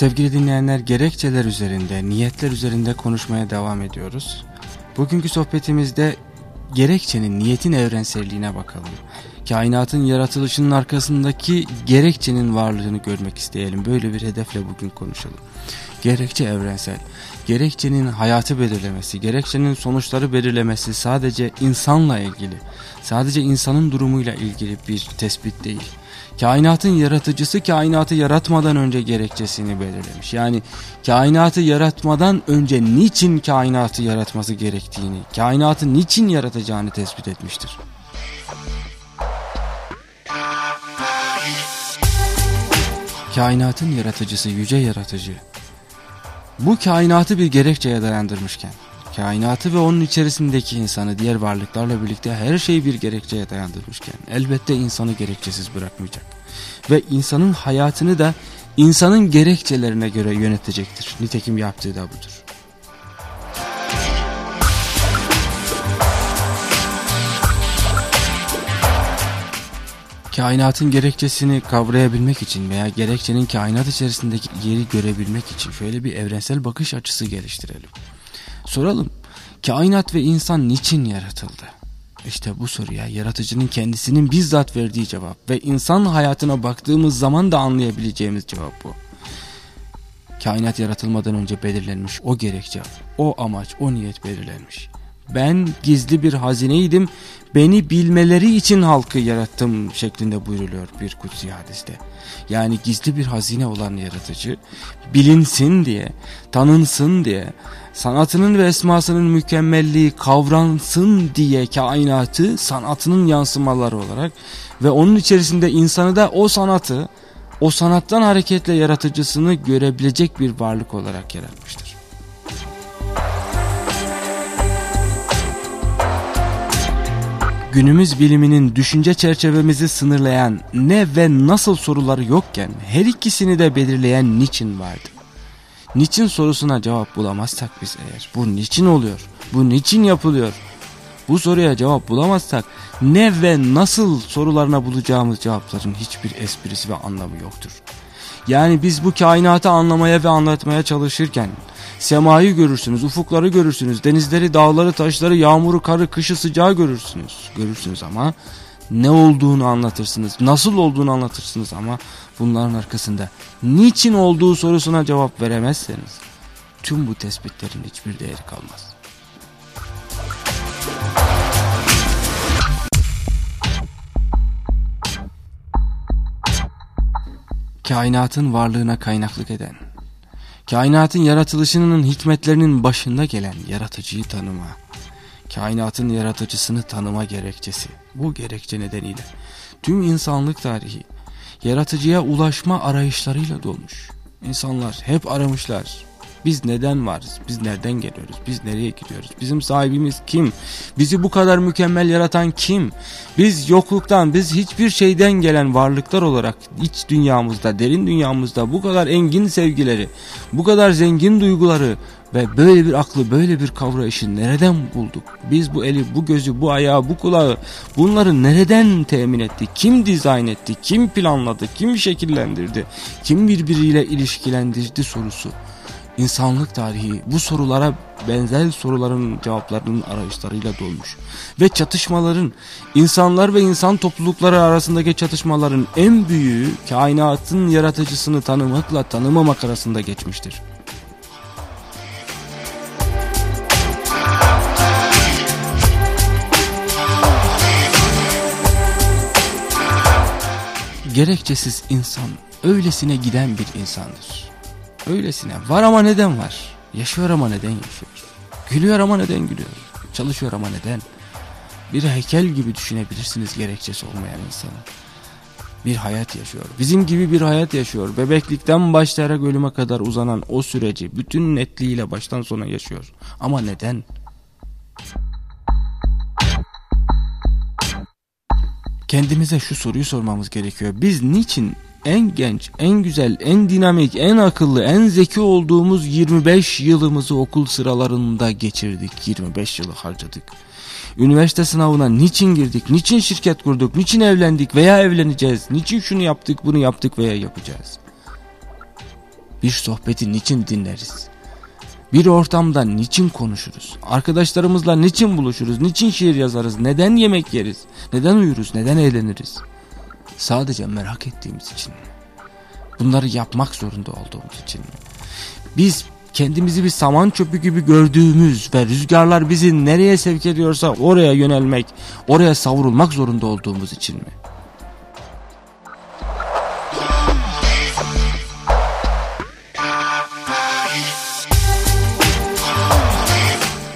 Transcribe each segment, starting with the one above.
Sevgili dinleyenler gerekçeler üzerinde, niyetler üzerinde konuşmaya devam ediyoruz. Bugünkü sohbetimizde gerekçenin, niyetin evrenselliğine bakalım. Kainatın yaratılışının arkasındaki gerekçenin varlığını görmek isteyelim. Böyle bir hedefle bugün konuşalım. Gerekçe evrensel. Gerekçenin hayatı belirlemesi, gerekçenin sonuçları belirlemesi sadece insanla ilgili, sadece insanın durumuyla ilgili bir tespit değil kainatın yaratıcısı kainatı yaratmadan önce gerekçesini belirlemiş. Yani kainatı yaratmadan önce niçin kainatı yaratması gerektiğini, kainatı niçin yaratacağını tespit etmiştir. Kainatın yaratıcısı yüce yaratıcı. Bu kainatı bir gerekçeye dayandırmışken kainatı ve onun içerisindeki insanı diğer varlıklarla birlikte her şeyi bir gerekçeye dayandırmışken elbette insanı gerekçesiz bırakmayacak. Ve insanın hayatını da insanın gerekçelerine göre yönetecektir. Nitekim yaptığı da budur. Kainatın gerekçesini kavrayabilmek için veya gerekçenin kainat içerisindeki yeri görebilmek için şöyle bir evrensel bakış açısı geliştirelim. Soralım, kainat ve insan niçin yaratıldı? İşte bu soruya yaratıcının kendisinin bizzat verdiği cevap ve insan hayatına baktığımız zaman da anlayabileceğimiz cevap bu. Kainat yaratılmadan önce belirlenmiş o gerekçe, o amaç, o niyet belirlenmiş. Ben gizli bir hazineydim, beni bilmeleri için halkı yarattım şeklinde buyruluyor bir kutsi hadiste. Yani gizli bir hazine olan yaratıcı, bilinsin diye, tanınsın diye, sanatının ve esmasının mükemmelliği kavransın diye kainatı sanatının yansımaları olarak ve onun içerisinde insanı da o sanatı, o sanattan hareketle yaratıcısını görebilecek bir varlık olarak yaratmıştır. Günümüz biliminin düşünce çerçevemizi sınırlayan ne ve nasıl soruları yokken her ikisini de belirleyen niçin vardı? Niçin sorusuna cevap bulamazsak biz eğer bu niçin oluyor? Bu niçin yapılıyor? Bu soruya cevap bulamazsak ne ve nasıl sorularına bulacağımız cevapların hiçbir esprisi ve anlamı yoktur. Yani biz bu kainatı anlamaya ve anlatmaya çalışırken semayı görürsünüz, ufukları görürsünüz, denizleri, dağları, taşları, yağmuru, karı, kışı, sıcağı görürsünüz. Görürsünüz ama ne olduğunu anlatırsınız, nasıl olduğunu anlatırsınız ama bunların arkasında niçin olduğu sorusuna cevap veremezseniz tüm bu tespitlerin hiçbir değeri kalmaz. Kainatın varlığına kaynaklık eden, kainatın yaratılışının hikmetlerinin başında gelen yaratıcıyı tanıma, kainatın yaratıcısını tanıma gerekçesi. Bu gerekçe nedeniyle tüm insanlık tarihi yaratıcıya ulaşma arayışlarıyla dolmuş. İnsanlar hep aramışlar. Biz neden varız? Biz nereden geliyoruz? Biz nereye gidiyoruz? Bizim sahibimiz kim? Bizi bu kadar mükemmel yaratan kim? Biz yokluktan, biz hiçbir şeyden gelen varlıklar olarak iç dünyamızda, derin dünyamızda bu kadar engin sevgileri, bu kadar zengin duyguları ve böyle bir aklı, böyle bir kavrayışı nereden bulduk? Biz bu eli, bu gözü, bu ayağı, bu kulağı bunları nereden temin etti? Kim dizayn etti? Kim planladı? Kim şekillendirdi? Kim birbiriyle ilişkilendirdi sorusu. İnsanlık tarihi bu sorulara benzer soruların cevaplarının arayışlarıyla dolmuş. Ve çatışmaların, insanlar ve insan toplulukları arasındaki çatışmaların en büyüğü kainatın yaratıcısını tanımakla tanımamak arasında geçmiştir. Gerekçesiz insan öylesine giden bir insandır. Öylesine var ama neden var? Yaşıyor ama neden yaşıyor? Gülüyor ama neden gülüyor? Çalışıyor ama neden? Bir heykel gibi düşünebilirsiniz gerekçesi olmayan insanı. Bir hayat yaşıyor. Bizim gibi bir hayat yaşıyor. Bebeklikten başlayarak ölüme kadar uzanan o süreci bütün netliğiyle baştan sona yaşıyor. Ama neden? Kendimize şu soruyu sormamız gerekiyor. Biz niçin en genç, en güzel, en dinamik, en akıllı, en zeki olduğumuz 25 yılımızı okul sıralarında geçirdik. 25 yılı harcadık. Üniversite sınavına niçin girdik, niçin şirket kurduk, niçin evlendik veya evleneceğiz, niçin şunu yaptık, bunu yaptık veya yapacağız. Bir sohbeti niçin dinleriz? Bir ortamda niçin konuşuruz? Arkadaşlarımızla niçin buluşuruz? Niçin şiir yazarız? Neden yemek yeriz? Neden uyuruz? Neden eğleniriz? Sadece merak ettiğimiz için mi? Bunları yapmak zorunda olduğumuz için mi? Biz kendimizi bir saman çöpü gibi gördüğümüz ve rüzgarlar bizi nereye sevk ediyorsa oraya yönelmek, oraya savrulmak zorunda olduğumuz için mi?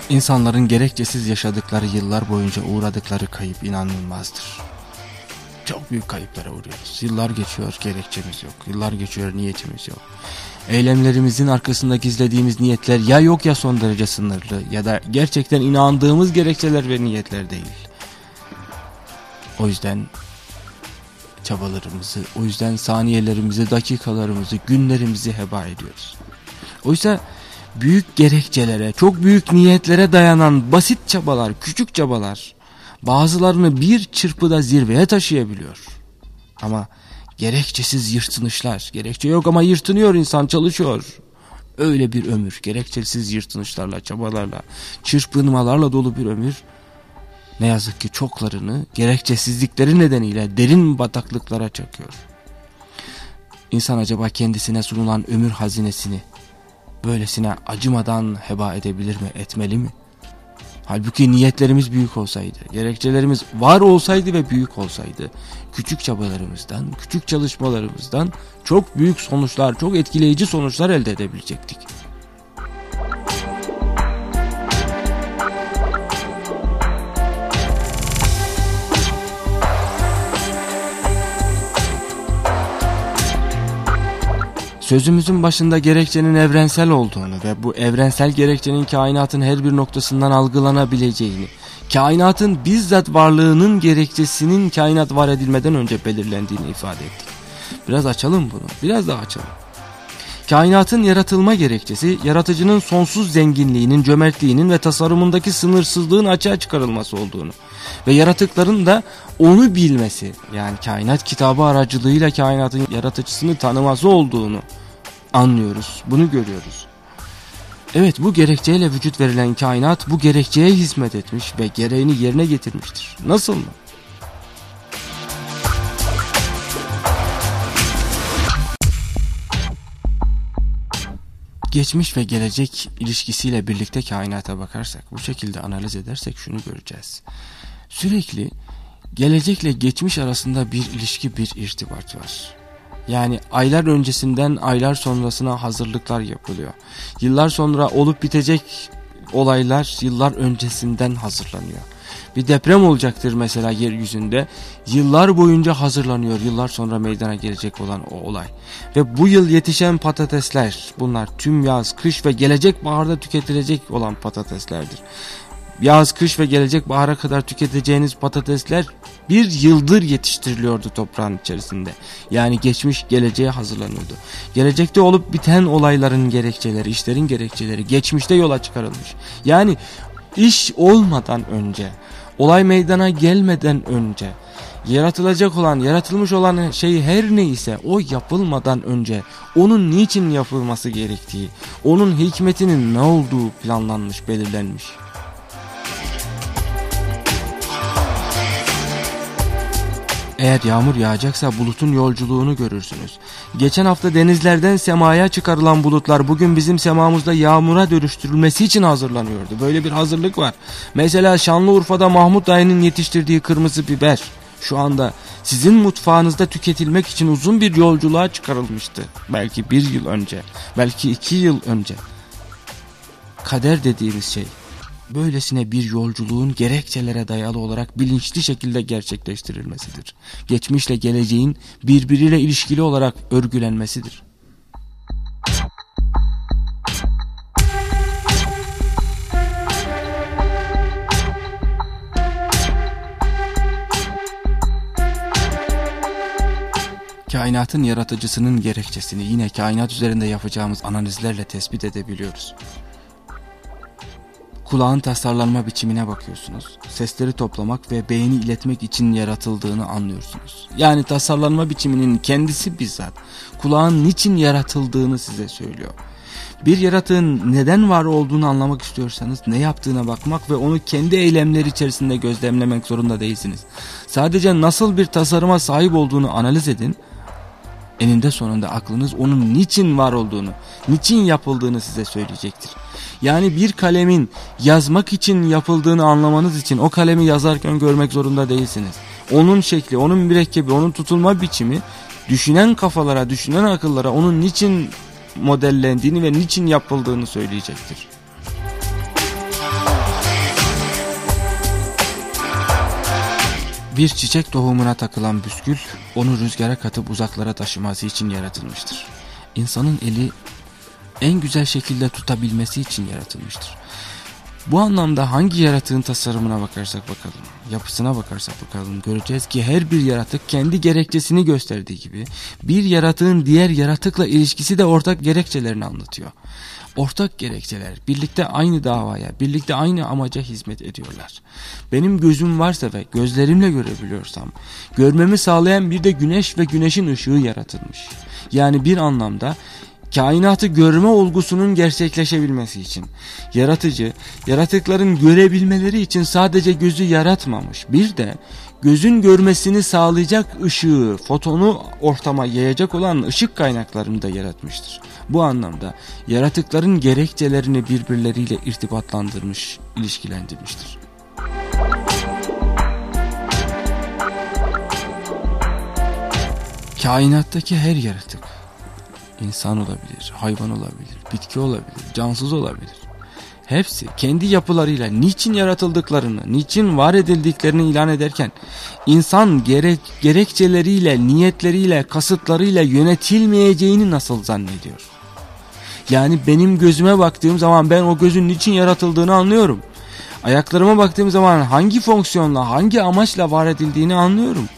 İnsanların gerekçesiz yaşadıkları yıllar boyunca uğradıkları kayıp inanılmazdır. Çok büyük kayıplara uğruyoruz. Yıllar geçiyor gerekçemiz yok. Yıllar geçiyor niyetimiz yok. Eylemlerimizin arkasında gizlediğimiz niyetler ya yok ya son derece sınırlı ya da gerçekten inandığımız gerekçeler ve niyetler değil. O yüzden çabalarımızı, o yüzden saniyelerimizi, dakikalarımızı, günlerimizi heba ediyoruz. Oysa büyük gerekçelere, çok büyük niyetlere dayanan basit çabalar, küçük çabalar bazılarını bir çırpıda zirveye taşıyabiliyor. Ama gerekçesiz yırtınışlar, gerekçe yok ama yırtınıyor insan çalışıyor. Öyle bir ömür, gerekçesiz yırtınışlarla, çabalarla, çırpınmalarla dolu bir ömür ne yazık ki çoklarını gerekçesizlikleri nedeniyle derin bataklıklara çakıyor. İnsan acaba kendisine sunulan ömür hazinesini böylesine acımadan heba edebilir mi, etmeli mi? Halbuki niyetlerimiz büyük olsaydı, gerekçelerimiz var olsaydı ve büyük olsaydı, küçük çabalarımızdan, küçük çalışmalarımızdan çok büyük sonuçlar, çok etkileyici sonuçlar elde edebilecektik. Sözümüzün başında gerekçenin evrensel olduğunu ve bu evrensel gerekçenin kainatın her bir noktasından algılanabileceğini, kainatın bizzat varlığının gerekçesinin kainat var edilmeden önce belirlendiğini ifade ettik. Biraz açalım bunu, biraz daha açalım. Kainatın yaratılma gerekçesi, yaratıcının sonsuz zenginliğinin, cömertliğinin ve tasarımındaki sınırsızlığın açığa çıkarılması olduğunu ve yaratıkların da onu bilmesi, yani kainat kitabı aracılığıyla kainatın yaratıcısını tanıması olduğunu anlıyoruz, bunu görüyoruz. Evet bu gerekçeyle vücut verilen kainat bu gerekçeye hizmet etmiş ve gereğini yerine getirmiştir. Nasıl mı? Geçmiş ve gelecek ilişkisiyle birlikte kainata bakarsak, bu şekilde analiz edersek şunu göreceğiz. Sürekli gelecekle geçmiş arasında bir ilişki, bir irtibat var. Yani aylar öncesinden aylar sonrasına hazırlıklar yapılıyor. Yıllar sonra olup bitecek olaylar yıllar öncesinden hazırlanıyor. Bir deprem olacaktır mesela yeryüzünde. Yıllar boyunca hazırlanıyor. Yıllar sonra meydana gelecek olan o olay. Ve bu yıl yetişen patatesler bunlar tüm yaz, kış ve gelecek baharda tüketilecek olan patateslerdir. Yaz, kış ve gelecek bahara kadar tüketeceğiniz patatesler bir yıldır yetiştiriliyordu toprağın içerisinde. Yani geçmiş geleceğe hazırlanıyordu. Gelecekte olup biten olayların gerekçeleri, işlerin gerekçeleri geçmişte yola çıkarılmış. Yani iş olmadan önce, olay meydana gelmeden önce, yaratılacak olan, yaratılmış olan şey her neyse o yapılmadan önce onun niçin yapılması gerektiği, onun hikmetinin ne olduğu planlanmış, belirlenmiş. Eğer yağmur yağacaksa bulutun yolculuğunu görürsünüz. Geçen hafta denizlerden semaya çıkarılan bulutlar bugün bizim semamızda yağmura dönüştürülmesi için hazırlanıyordu. Böyle bir hazırlık var. Mesela Şanlıurfa'da Mahmut dayının yetiştirdiği kırmızı biber şu anda sizin mutfağınızda tüketilmek için uzun bir yolculuğa çıkarılmıştı. Belki bir yıl önce, belki iki yıl önce. Kader dediğimiz şey böylesine bir yolculuğun gerekçelere dayalı olarak bilinçli şekilde gerçekleştirilmesidir. Geçmişle geleceğin birbiriyle ilişkili olarak örgülenmesidir. Kainatın yaratıcısının gerekçesini yine kainat üzerinde yapacağımız analizlerle tespit edebiliyoruz. Kulağın tasarlanma biçimine bakıyorsunuz. Sesleri toplamak ve beğeni iletmek için yaratıldığını anlıyorsunuz. Yani tasarlanma biçiminin kendisi bizzat kulağın niçin yaratıldığını size söylüyor. Bir yaratığın neden var olduğunu anlamak istiyorsanız ne yaptığına bakmak ve onu kendi eylemleri içerisinde gözlemlemek zorunda değilsiniz. Sadece nasıl bir tasarıma sahip olduğunu analiz edin. Eninde sonunda aklınız onun niçin var olduğunu, niçin yapıldığını size söyleyecektir. Yani bir kalemin yazmak için yapıldığını anlamanız için o kalemi yazarken görmek zorunda değilsiniz. Onun şekli, onun mürekkebi, onun tutulma biçimi düşünen kafalara, düşünen akıllara onun niçin modellendiğini ve niçin yapıldığını söyleyecektir. Bir çiçek tohumuna takılan büskül onu rüzgara katıp uzaklara taşıması için yaratılmıştır. İnsanın eli en güzel şekilde tutabilmesi için yaratılmıştır. Bu anlamda hangi yaratığın tasarımına bakarsak bakalım, yapısına bakarsak bakalım göreceğiz ki her bir yaratık kendi gerekçesini gösterdiği gibi bir yaratığın diğer yaratıkla ilişkisi de ortak gerekçelerini anlatıyor. Ortak gerekçeler birlikte aynı davaya, birlikte aynı amaca hizmet ediyorlar. Benim gözüm varsa ve gözlerimle görebiliyorsam, görmemi sağlayan bir de güneş ve güneşin ışığı yaratılmış. Yani bir anlamda kainatı görme olgusunun gerçekleşebilmesi için yaratıcı yaratıkların görebilmeleri için sadece gözü yaratmamış bir de gözün görmesini sağlayacak ışığı fotonu ortama yayacak olan ışık kaynaklarını da yaratmıştır. Bu anlamda yaratıkların gerekçelerini birbirleriyle irtibatlandırmış, ilişkilendirmiştir. Kainattaki her yaratık İnsan olabilir, hayvan olabilir, bitki olabilir, cansız olabilir. Hepsi kendi yapılarıyla niçin yaratıldıklarını, niçin var edildiklerini ilan ederken insan gerek, gerekçeleriyle, niyetleriyle, kasıtlarıyla yönetilmeyeceğini nasıl zannediyor? Yani benim gözüme baktığım zaman ben o gözün niçin yaratıldığını anlıyorum. Ayaklarıma baktığım zaman hangi fonksiyonla, hangi amaçla var edildiğini anlıyorum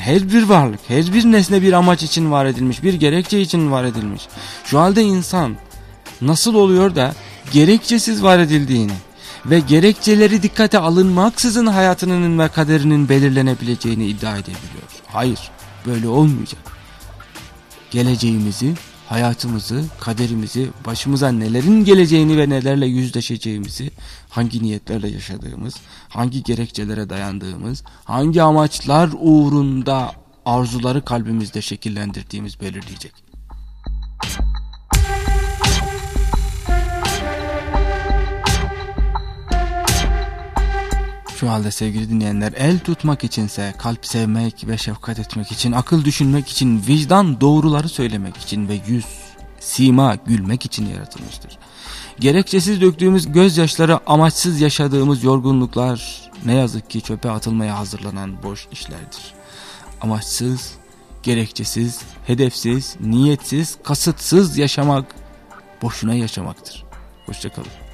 her bir varlık, her bir nesne bir amaç için var edilmiş, bir gerekçe için var edilmiş. Şu halde insan nasıl oluyor da gerekçesiz var edildiğini ve gerekçeleri dikkate alınmaksızın hayatının ve kaderinin belirlenebileceğini iddia edebiliyor. Hayır, böyle olmayacak. Geleceğimizi hayatımızı, kaderimizi, başımıza nelerin geleceğini ve nelerle yüzleşeceğimizi, hangi niyetlerle yaşadığımız, hangi gerekçelere dayandığımız, hangi amaçlar uğrunda arzuları kalbimizde şekillendirdiğimiz belirleyecek. Şu halde sevgili dinleyenler el tutmak içinse kalp sevmek ve şefkat etmek için, akıl düşünmek için, vicdan doğruları söylemek için ve yüz, sima gülmek için yaratılmıştır. Gerekçesiz döktüğümüz gözyaşları amaçsız yaşadığımız yorgunluklar ne yazık ki çöpe atılmaya hazırlanan boş işlerdir. Amaçsız, gerekçesiz, hedefsiz, niyetsiz, kasıtsız yaşamak boşuna yaşamaktır. Hoşçakalın.